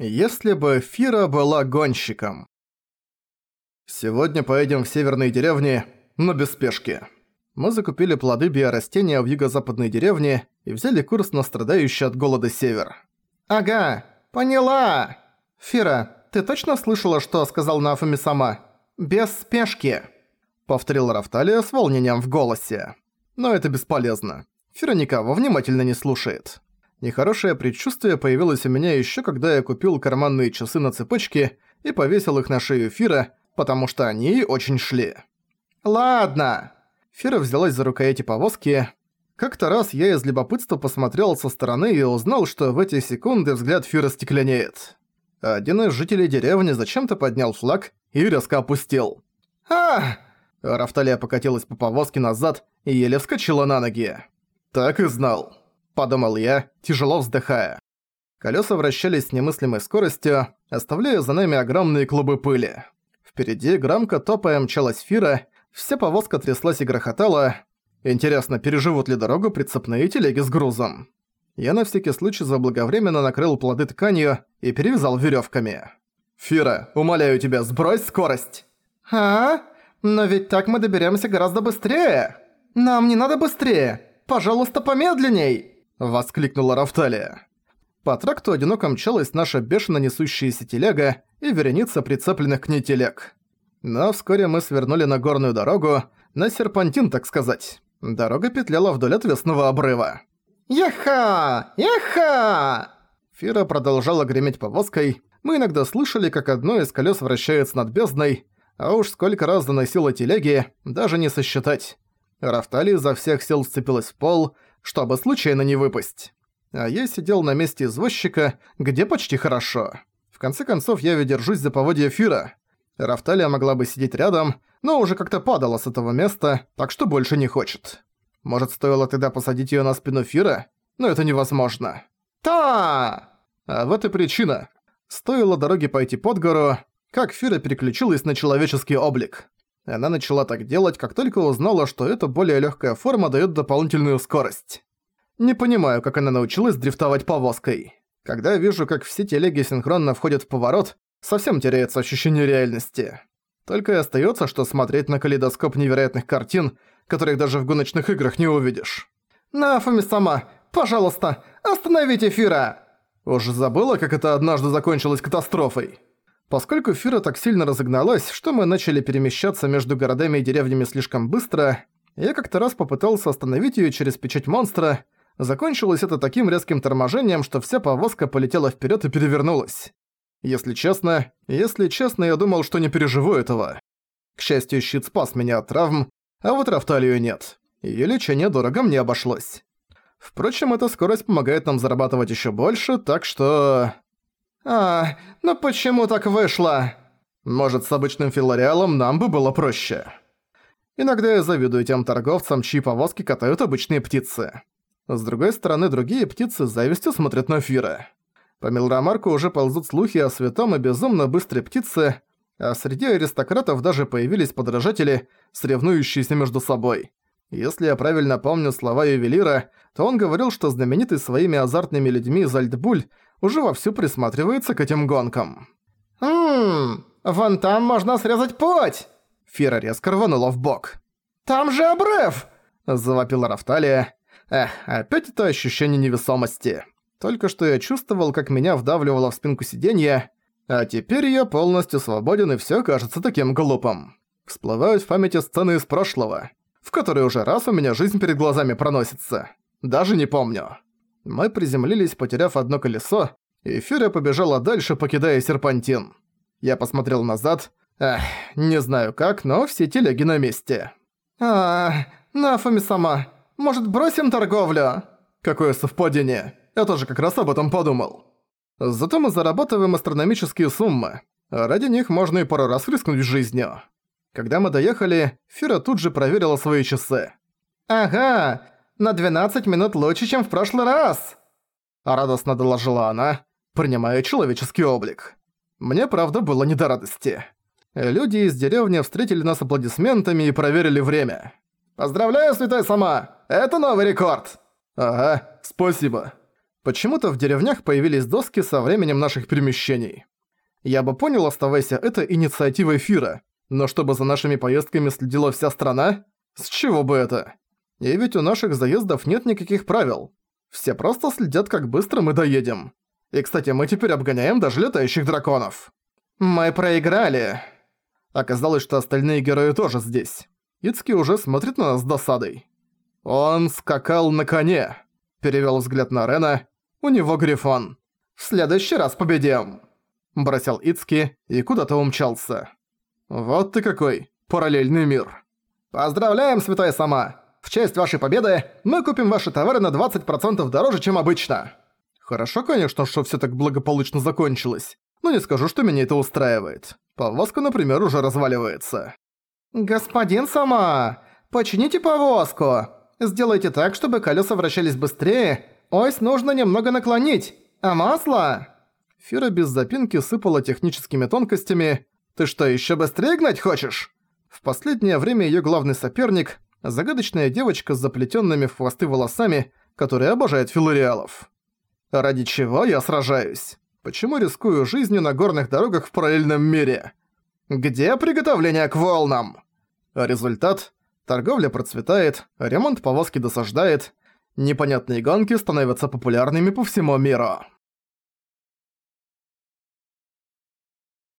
Если бы Фира была гонщиком. Сегодня поедем в северные деревни, но без спешки. Мы закупили плоды биорастения в юго-западной деревне и взяли курс на страдающий от голода север. «Ага, поняла! Фира, ты точно слышала, что сказал Нафуми сама? Без спешки!» Повторил Рафталия с волнением в голосе. Но это бесполезно. Фира никого внимательно не слушает. Нехорошее предчувствие появилось у меня еще когда я купил карманные часы на цепочке и повесил их на шею Фира, потому что они очень шли. «Ладно!» Фира взялась за рукояти повозки. Как-то раз я из любопытства посмотрел со стороны и узнал, что в эти секунды взгляд Фира стекленеет. Один из жителей деревни зачем-то поднял флаг и резко опустил. а Рафталия покатилась по повозке назад и еле вскочила на ноги. «Так и знал» подумал я, тяжело вздыхая. Колеса вращались с немыслимой скоростью, оставляя за нами огромные клубы пыли. Впереди громко топая мчалась Фира, вся повозка тряслась и грохотала. Интересно, переживут ли дорогу прицепные телеги с грузом? Я на всякий случай заблаговременно накрыл плоды тканью и перевязал веревками. «Фира, умоляю тебя, сбрось скорость!» «А? Но ведь так мы доберемся гораздо быстрее! Нам не надо быстрее! Пожалуйста, помедленней!» – воскликнула Рафталия. По тракту одиноко мчалась наша бешено несущаяся телега и вереница прицепленных к ней телег. Но вскоре мы свернули на горную дорогу, на серпантин, так сказать. Дорога петляла вдоль отвесного обрыва. «Яха! Яха!» Фира продолжала греметь повозкой. Мы иногда слышали, как одно из колес вращается над бездной, а уж сколько раз заносило телеги, даже не сосчитать. Рафтали изо всех сил сцепилась в пол, чтобы случайно не выпасть. А я сидел на месте извозчика, где почти хорошо. В конце концов, я ведь держусь за поводья Фира. Рафталия могла бы сидеть рядом, но уже как-то падала с этого места, так что больше не хочет. Может, стоило тогда посадить её на спину Фира? Но это невозможно. Та! А вот и причина. Стоило дороге пойти под гору, как Фира переключилась на человеческий облик. Она начала так делать, как только узнала, что эта более легкая форма дает дополнительную скорость. Не понимаю, как она научилась дрифтовать повозкой. Когда вижу, как все телеги синхронно входят в поворот, совсем теряется ощущение реальности. Только и остается, что смотреть на калейдоскоп невероятных картин, которых даже в гоночных играх не увидишь. «Нафуми сама, пожалуйста, остановите Фира!» Уже забыла, как это однажды закончилось катастрофой. Поскольку Фира так сильно разогналась, что мы начали перемещаться между городами и деревнями слишком быстро, я как-то раз попытался остановить её через печать монстра. Закончилось это таким резким торможением, что вся повозка полетела вперёд и перевернулась. Если честно, если честно, я думал, что не переживу этого. К счастью, щит спас меня от травм, а вот Рафталию нет. Её лечение дорого мне обошлось. Впрочем, эта скорость помогает нам зарабатывать ещё больше, так что... «А, ну почему так вышло?» «Может, с обычным филариалом нам бы было проще». Иногда я завидую тем торговцам, чьи повозки катают обычные птицы. С другой стороны, другие птицы с завистью смотрят на Фира. По Милрамарку уже ползут слухи о святом и безумно быстрой птице, а среди аристократов даже появились подражатели, соревнующиеся между собой. Если я правильно помню слова ювелира, то он говорил, что знаменитый своими азартными людьми Зальдбуль уже вовсю присматривается к этим гонкам. «Ммм, вон там можно срезать путь!» Фира резко рванула в бок. «Там же обрыв!» Завопила Рафталия. Эх, опять это ощущение невесомости. Только что я чувствовал, как меня вдавливало в спинку сиденья, а теперь я полностью свободен и всё кажется таким глупым. Всплывают в памяти сцены из прошлого, в которые уже раз у меня жизнь перед глазами проносится. Даже не помню. Мы приземлились, потеряв одно колесо, и Фюря побежала дальше, покидая серпантин. Я посмотрел назад. Эх, не знаю как, но все телеги на месте. а Нафуми сама, может бросим торговлю?» Какое совпадение. Я тоже как раз об этом подумал. Зато мы зарабатываем астрономические суммы. Ради них можно и пару раз рискнуть жизнью. Когда мы доехали, Фира тут же проверила свои часы. «Ага, на 12 минут лучше, чем в прошлый раз!» Радостно доложила она, принимая человеческий облик. Мне, правда, было не до радости. Люди из деревни встретили нас аплодисментами и проверили время. «Поздравляю, святой сама! Это новый рекорд!» «Ага, спасибо». Почему-то в деревнях появились доски со временем наших перемещений. Я бы понял, оставайся это инициативой Фира, но чтобы за нашими поездками следила вся страна? С чего бы это? И ведь у наших заездов нет никаких правил. Все просто следят, как быстро мы доедем. И, кстати, мы теперь обгоняем даже летающих драконов. Мы проиграли. Оказалось, что остальные герои тоже здесь. Ицки уже смотрит на нас с досадой. Он скакал на коне. Перевел взгляд на Рена. У него грифон. В следующий раз победим. Бросил Ицки и куда-то умчался. Вот ты какой, параллельный мир. Поздравляем, святая сама. В честь вашей победы мы купим ваши товары на 20% дороже, чем обычно. Хорошо, конечно, что всё так благополучно закончилось. Но не скажу, что меня это устраивает. Повозка, например, уже разваливается. «Господин Сама, почините повозку. Сделайте так, чтобы колеса вращались быстрее. Ось нужно немного наклонить. А масло?» Фира без запинки сыпала техническими тонкостями. «Ты что, ещё быстрее гнать хочешь?» В последнее время её главный соперник – загадочная девочка с заплетёнными в хвосты волосами, которая обожает филариалов. Ради чего я сражаюсь? Почему рискую жизнью на горных дорогах в параллельном мире? Где приготовление к волнам? Результат – торговля процветает, ремонт повозки досаждает, непонятные гонки становятся популярными по всему миру.